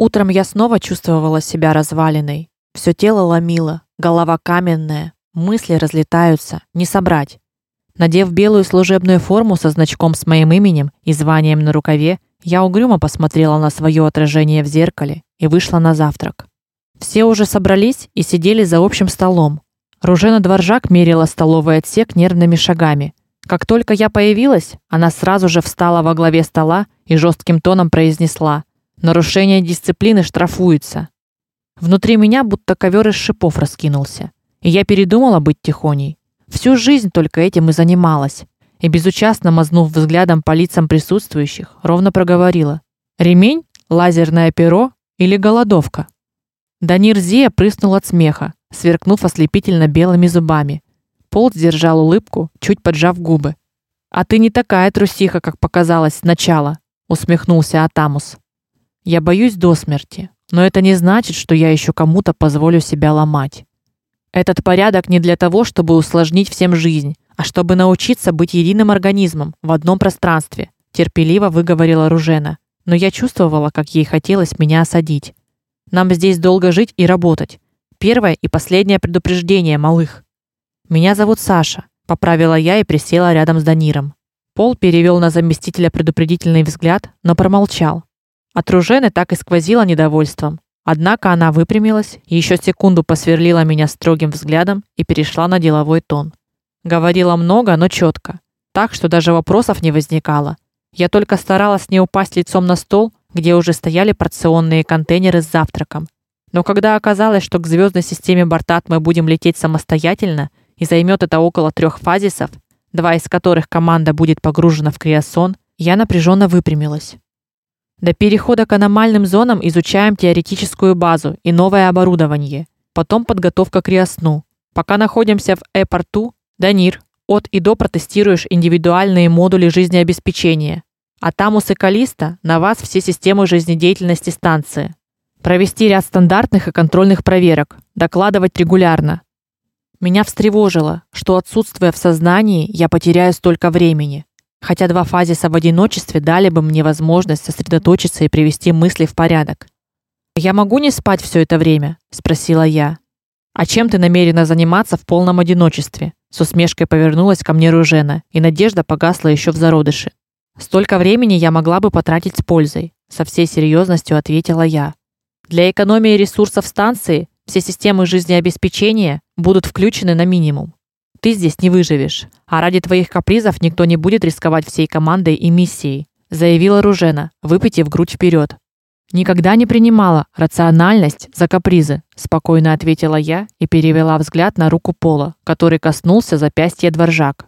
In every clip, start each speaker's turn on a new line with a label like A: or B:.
A: Утром я снова чувствовала себя разваленной. Все тело ломило, голова каменная, мысли разлетаются, не собрать. Надев белую служебную форму со значком с моим именем и званием на рукаве, я угрюмо посмотрела на свое отражение в зеркале и вышла на завтрак. Все уже собрались и сидели за общим столом. Ружена Дворжак мерила столовый отсек нервными шагами. Как только я появилась, она сразу же встала во главе стола и жестким тоном произнесла: "Нарушение дисциплины штрафуется". Внутри меня будто ковер из шипов раскинулся, и я передумала быть тихоней. Всю жизнь только этим и занималась. И безучастно мазнув взглядом по лицам присутствующих, ровно проговорила: "Ремень, лазерное перо или голодовка?" Данир Зия прыснул от смеха сверкнув ослепительно белыми зубами. Пол сдержал улыбку, чуть поджав губы. А ты не такая трусиха, как показалось сначала, усмехнулся Атамус. Я боюсь до смерти, но это не значит, что я еще кому-то позволю себя ломать. Этот порядок не для того, чтобы усложнить всем жизнь, а чтобы научиться быть единым организмом в одном пространстве, терпеливо выговорила Ружена. Но я чувствовала, как ей хотелось меня осадить. Нам здесь долго жить и работать. Первое и последнее предупреждение, малых. Меня зовут Саша, поправила я и присела рядом с Даниром. Пол перевел на заместителя предупредительный взгляд, но промолчал. От Ружены так и сквозило недовольством. Однако она выпрямилась, еще секунду посверлила меня строгим взглядом и перешла на деловой тон. Говорила много, но четко, так что даже вопросов не возникало. Я только старалась не упасть лицом на стол, где уже стояли порционные контейнеры с завтраком, но когда оказалось, что к звездной системе Бартат мы будем лететь самостоятельно, и займет это около трех фазисов, два из которых команда будет погружена в криосон, я напряженно выпрямилась. До перехода к аномальным зонам изучаем теоретическую базу и новое оборудование. Потом подготовка к криосну. Пока находимся в э-порту, Данир, от и до протестируешь индивидуальные модули жизнеобеспечения. А Тамус и Калиста на вас все системы жизнедеятельности станции провести ряд стандартных и контрольных проверок, докладывать регулярно. Меня встревожило, что отсутствуя в сознании, я потеряю столько времени, хотя два фазиса в одиночестве дали бы мне возможность сосредоточиться и привести мысли в порядок. Я могу не спать все это время, спросила я. А чем ты намерена заниматься в полном одиночестве? С усмешкой повернулась ко мне Ружена, и надежда погасла еще в зародыше. Столько времени я могла бы потратить с пользой, со всей серьезностью ответила я. Для экономии ресурсов станции все системы жизнеобеспечения будут включены на минимум. Ты здесь не выживешь, а ради твоих капризов никто не будет рисковать всей командой и миссией, заявила Ружена, выпитив грудь вперед. Никогда не принимала рациональность за капризы, спокойно ответила я и перевела взгляд на руку Пола, который коснулся запястья Дворжак.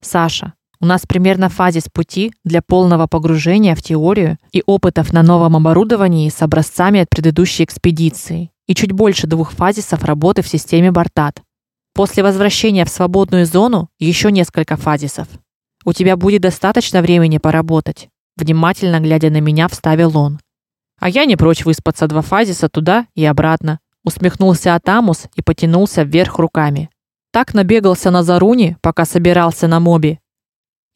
A: Саша, у нас примерно фазис пути для полного погружения в теорию и опытов на новом оборудовании с образцами от предыдущей экспедиции и чуть больше двух фазисов работы в системе Бартат. После возвращения в свободную зону еще несколько фазисов. У тебя будет достаточно времени поработать, внимательно глядя на меня, вставил он. А я не прочь выспаться два фазиса туда и обратно, усмехнулся Атамус и потянулся вверх руками. Так набегался на Заруни, пока собирался на моби,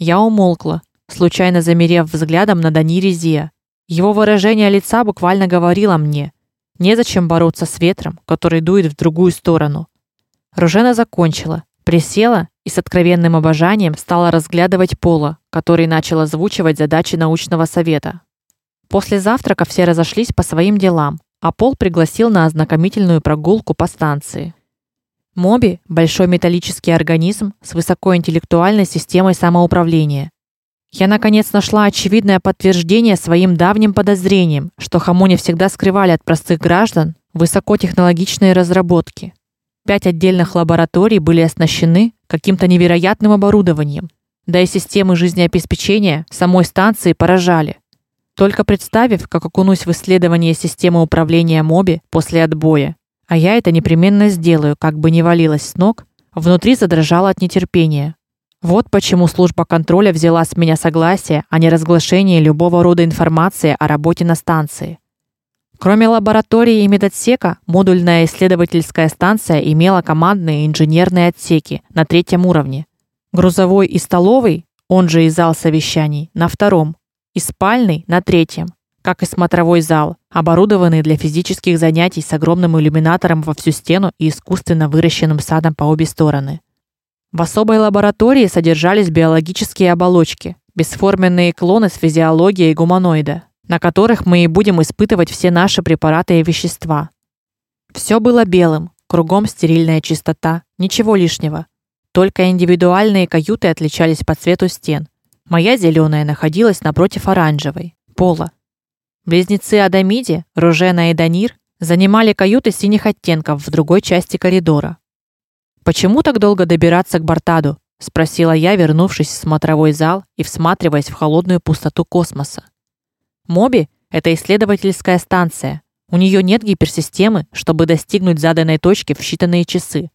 A: я умолкла, случайно замерев взглядом на Данире Зия. Его выражение лица буквально говорило мне: незачем бороться с ветром, который дует в другую сторону. Ружена закончила, присела и с откровенным обожанием стала разглядывать Пола, который начал озвучивать задачи научного совета. После завтрака все разошлись по своим делам, а Пол пригласил на ознакомительную прогулку по станции. Моби большой металлический организм с высокоинтеллектуальной системой самоуправления. Я наконец нашла очевидное подтверждение своим давним подозрениям, что Хамони всегда скрывали от простых граждан высокотехнологичные разработки. Пять отдельных лабораторий были оснащены каким-то невероятным оборудованием, да и системы жизнеобеспечения самой станции поражали. Только представив, как окунусь в исследование системы управления Моби после отбоя, а я это непременно сделаю, как бы ни валилась с ног, внутри задрожало от нетерпения. Вот почему служба контроля взяла с меня согласие о неразглашении любого рода информации о работе на станции. Кроме лаборатории и медотсека, модульная исследовательская станция имела командные инженерные отсеки на третьем уровне. Грузовой и столовый, он же и зал совещаний, на втором, и спальный на третьем. как и смотровой зал, оборудованный для физических занятий с огромным иллюминатором во всю стену и искусственно выращенным садом по обе стороны. В особой лаборатории содержались биологические оболочки, бесформенные клоны с физиологией гуманоида, на которых мы и будем испытывать все наши препараты и вещества. Все было белым, кругом стерильная чистота, ничего лишнего. Только индивидуальные каюты отличались по цвету стен. Моя зеленая находилась напротив оранжевой, пола. Близнецы Адамиди, Ружена и Данир занимали каюты синих оттенков в другой части коридора. Почему так долго добираться к Бартаду? спросила я, вернувшись в смотровой зал и всматриваясь в холодную пустоту космоса. Моби это исследовательская станция. У нее нет гиперсистемы, чтобы достигнуть заданной точки в считанные часы.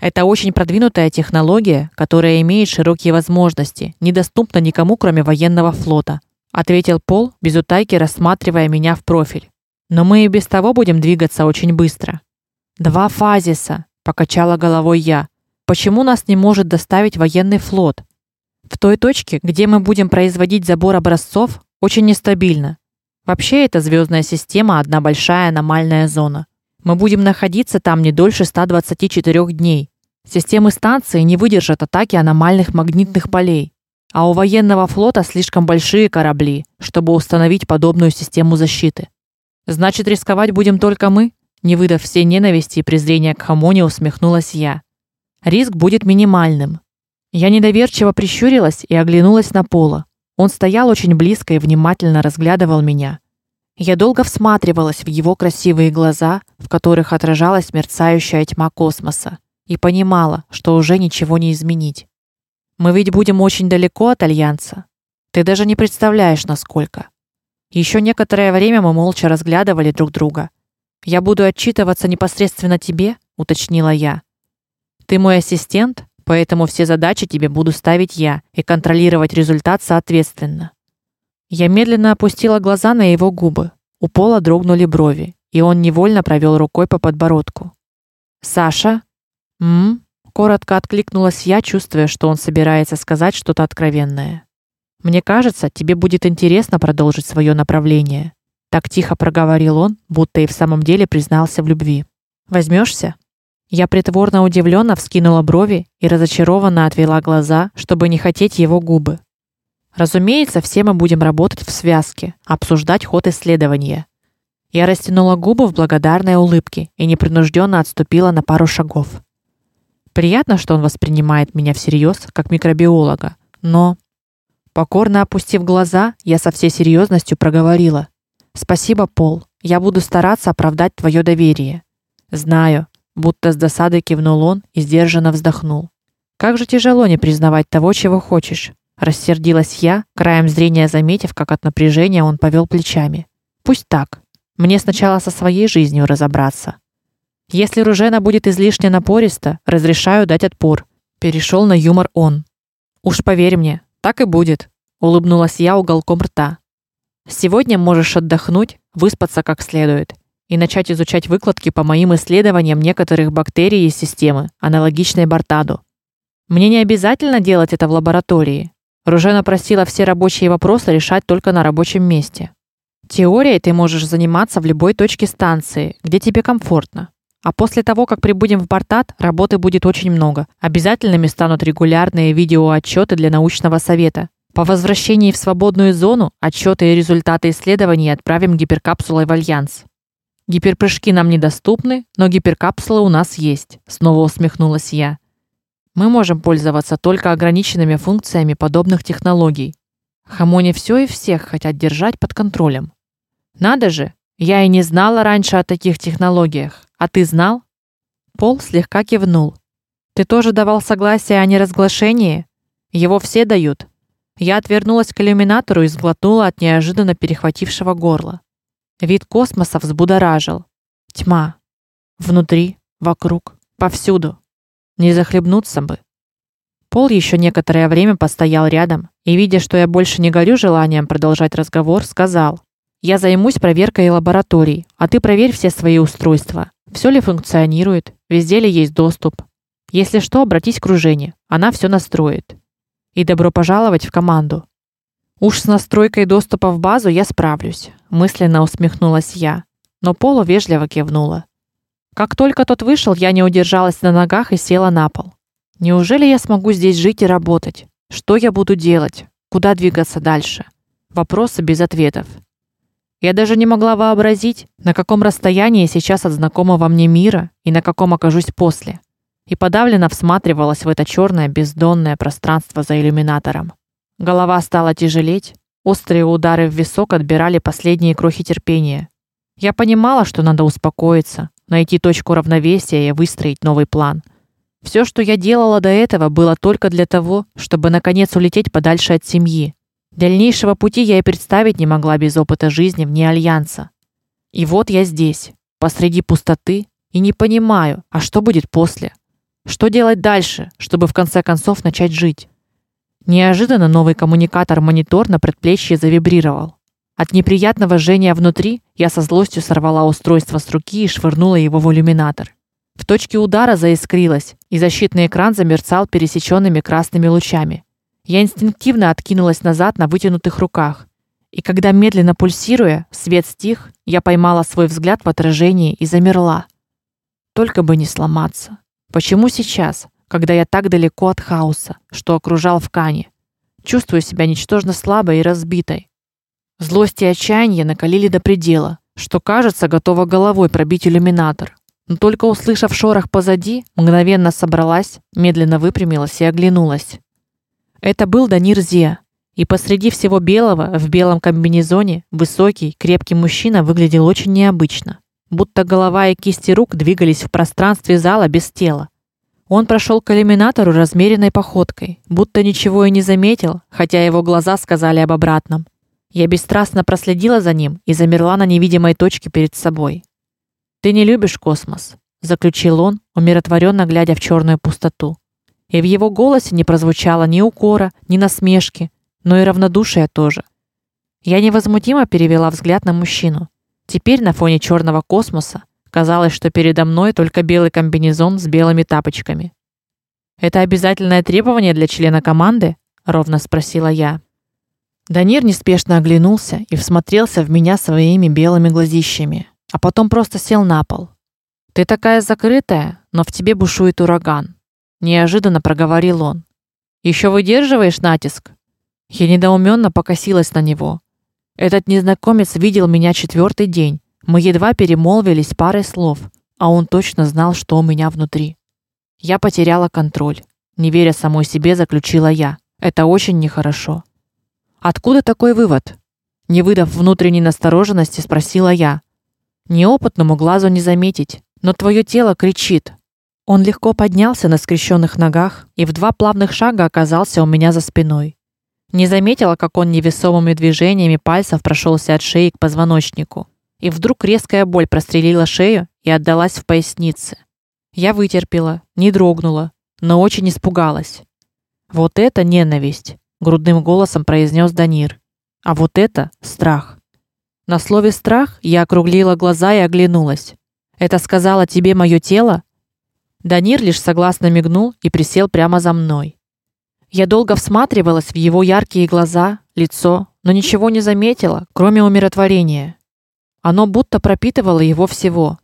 A: Это очень продвинутая технология, которая имеет широкие возможности, недоступна никому, кроме военного флота, ответил Пол, без утайки рассматривая меня в профиль. Но мы и без того будем двигаться очень быстро. Два фазиса, покачала головой я. Почему нас не может доставить военный флот? В той точке, где мы будем производить забор образцов, очень нестабильно. Вообще эта звездная система одна большая аномальная зона. Мы будем находиться там не дольше 124 дней. Системы станции не выдержат атаки аномальных магнитных полей, а у военного флота слишком большие корабли, чтобы установить подобную систему защиты. Значит, рисковать будем только мы? Не выдав всей ненависти и презрения к Хамоне, усмехнулась я. Риск будет минимальным. Я недоверчиво прищурилась и оглянулась на Пола. Он стоял очень близко и внимательно разглядывал меня. Я долго всматривалась в его красивые глаза, в которых отражалась мерцающая тьма космоса, и понимала, что уже ничего не изменить. Мы ведь будем очень далеко от альянса. Ты даже не представляешь, насколько. Еще некоторое время мы молча разглядывали друг друга. Я буду отчитываться непосредственно тебе, уточнила я. Ты мой ассистент, поэтому все задачи тебе буду ставить я и контролировать результат соответственно. Я медленно опустила глаза на его губы. У Пола дрогнули брови, и он невольно провел рукой по подбородку. Саша? М? коротко откликнулась я, чувствуя, что он собирается сказать что-то откровенное. Мне кажется, тебе будет интересно продолжить свое направление, так тихо проговорил он, будто и в самом деле признался в любви. Возьмешься? Я притворно удивленно вскинула брови и разочарованно отвела глаза, чтобы не хотеть его губы. Разумеется, все мы будем работать в связке, обсуждать ход исследования. Я растянула губы в благодарной улыбке и непринужденно отступила на пару шагов. Приятно, что он воспринимает меня всерьез как микробиолога, но покорно опустив глаза, я со всей серьезностью проговорила: "Спасибо, Пол. Я буду стараться оправдать твое доверие". Знаю, будто с досадой кивнул он и сдержанно вздохнул. Как же тяжело не признавать того, чего хочешь. Рассердилась я, краем зрения заметив, как от напряжения он повел плечами. Пусть так. Мне сначала со своей жизнью разобраться. Если Ружена будет излишне напориста, разрешаю дать отпор. Перешел на юмор он. Уж поверь мне, так и будет, улыбнулась я уголком рта. Сегодня можешь отдохнуть, выспаться как следует и начать изучать выкладки по моим исследованиям некоторых бактерий из системы, аналогичной Бартаду. Мне не обязательно делать это в лаборатории. Ружена просила все рабочие вопросы решать только на рабочем месте. Теорией ты можешь заниматься в любой точке станции, где тебе комфортно. А после того, как прибудем в Бартат, работы будет очень много. Обязательными станут регулярные видеоотчеты для научного совета. По возвращении в свободную зону отчеты и результаты исследований отправим гиперкапсулой в Альянс. Гиперпрыжки нам недоступны, но гиперкапсулы у нас есть, снова усмехнулась я. Мы можем пользоваться только ограниченными функциями подобных технологий. Хамони все и всех хотят держать под контролем. Надо же, я и не знала раньше о таких технологиях. А ты знал? Пол слегка кивнул. Ты тоже давал согласие о неразглашении? Его все дают. Я отвернулась к иллюминатору и сглотнула от неожиданно перехватившего горло. Вид космоса взбудоражил. Тьма. Внутри, вокруг, повсюду. Не захлебнуться бы. Пол еще некоторое время постоял рядом и, видя, что я больше не горю желанием продолжать разговор, сказал: "Я займусь проверкой лабораторий, а ты проверь все свои устройства. Все ли функционирует, везде ли есть доступ. Если что, обратись к Ружене, она все настроит. И добро пожаловать в команду". Уж с настройкой доступа в базу я справлюсь, мысленно усмехнулась я, но Полу вежливо кивнула. Как только тот вышел, я не удержалась на ногах и села на пол. Неужели я смогу здесь жить и работать? Что я буду делать? Куда двигаться дальше? Вопросы без ответов. Я даже не могла вообразить, на каком расстоянии сейчас от знакомого мне мира и на каком окажусь после. И подавленно всматривалась в это черное бездонное пространство за иллюминатором. Голова стала тяжелеть, острые удары в висок отбирали последние крохи терпения. Я понимала, что надо успокоиться, найти точку равновесия и выстроить новый план. Все, что я делала до этого, было только для того, чтобы наконец улететь подальше от семьи, Дальнейшего пути я и представить не могла без опыта жизни вне альянса. И вот я здесь, посреди пустоты, и не понимаю, а что будет после? Что делать дальше, чтобы в конце концов начать жить? Неожиданно новый коммуникатор-монитор на предплечье завибрировал. От неприятного жжения внутри я со злостью сорвала устройство с руки и швырнула его в иллюминатор. В точке удара заискрилось, и защитный экран замерцал пересеченными красными лучами. Я инстинктивно откинулась назад на вытянутых руках. И когда медленно пульсируя, свет стих, я поймала свой взгляд в отражении и замерла. Только бы не сломаться. Почему сейчас, когда я так далеко от хаоса, что окружал в Кане, чувствую себя ничтожно слабой и разбитой? Злость и отчаяние накалили до предела, что, кажется, готова головой пробить иллюминатор. Но только услышав шорох позади, мгновенно собралась, медленно выпрямилась и оглянулась. Это был Данир Зия. И посреди всего белого, в белом комбинезоне, высокий, крепкий мужчина выглядел очень необычно, будто голова и кисти рук двигались в пространстве зала без тела. Он прошел к иллюминатору размеренной походкой, будто ничего и не заметил, хотя его глаза сказали об обратном. Я бесстрастно проследила за ним и замерла на невидимой точке перед собой. Ты не любишь космос, заключил он, умиротворенно глядя в черную пустоту и в его голосе не прозвучало ни укора, ни насмешки, но и равнодушия тоже. Я невозмутимо перевела взгляд на мужчину. Теперь на фоне черного космоса казалось, что передо мной только белый комбинезон с белыми тапочками. Это обязательное требование для члена команды? ровно спросила я. Данир неспешно оглянулся и всмотрелся в меня своими белыми глазищами, а потом просто сел на пол. Ты такая закрытая, но в тебе бушует ураган неожиданно проговорил он. Еще выдерживаешь натиск? Я недоуменно покосилась на него. Этот незнакомец видел меня четвертый день. Мы едва перемолвились парой слов, а он точно знал, что у меня внутри. Я потеряла контроль. Не веря самой себе, заключила я. Это очень нехорошо. Откуда такой вывод? Не выдав внутренней настороженности, спросила я. Неопытному глазу не заметить, но твое тело кричит. Он легко поднялся на скрещенных ногах и в два плавных шага оказался у меня за спиной. Не заметила, как он невесомыми движениями пальцев прошелся от шеи к позвоночнику, и вдруг резкая боль прострелила шею и отдалась в пояснице. Я вытерпела, не дрогнула, но очень испугалась. Вот это ненависть, грудным голосом произнес Данир. А вот это страх. На слове страх я округлила глаза и оглянулась. Это сказала тебе мое тело? Данир лишь согласно мигнул и присел прямо за мной. Я долго всматривалась в его яркие глаза, лицо, но ничего не заметила, кроме умиротворения. Оно будто пропитывало его всего.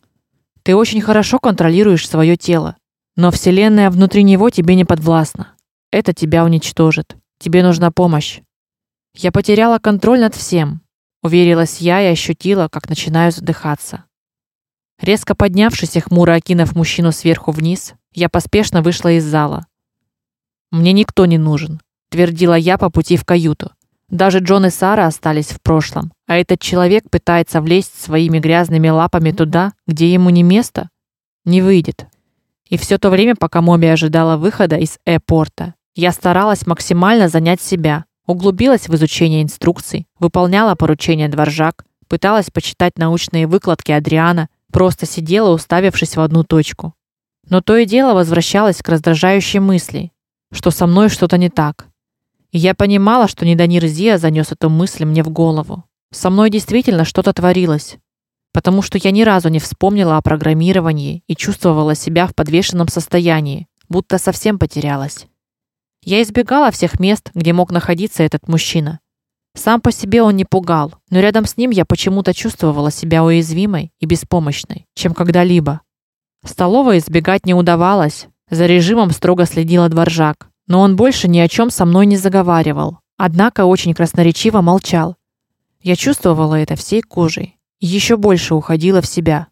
A: Ты очень хорошо контролируешь свое тело, но вселенная внутри него тебе не подвластна. Это тебя уничтожит. Тебе нужна помощь. Я потеряла контроль над всем, уверилась я и ощутила, как начинаю задыхаться. Резко поднявшись и хмуро окинув мужчину сверху вниз, я поспешно вышла из зала. Мне никто не нужен, твердила я по пути в каюту. Даже Джон и Сара остались в прошлом, а этот человек пытается влезть своими грязными лапами туда, где ему не место. Не выйдет. И все то время, пока Моби ожидала выхода из аэропорта, я старалась максимально занять себя, углубилась в изучение инструкций, выполняла поручения дворжак, пыталась почитать научные выкладки Адриана, просто сидела, уставившись в одну точку. Но то и дело возвращалась к раздражающей мысли, что со мной что-то не так. Я понимала, что не Данир Зия занес эту мысль мне в голову. Со мной действительно что-то творилось, потому что я ни разу не вспомнила о программировании и чувствовала себя в подвешенном состоянии, будто совсем потерялась. Я избегала всех мест, где мог находиться этот мужчина. Сам по себе он не пугал, но рядом с ним я почему-то чувствовала себя уязвимой и беспомощной, чем когда-либо. Столовой избегать не удавалось. За режимом строго следила дворжак, но он больше ни о чем со мной не заговаривал. Однако очень красноречиво молчал. Я чувствовала это всей кожей и еще больше уходила в себя.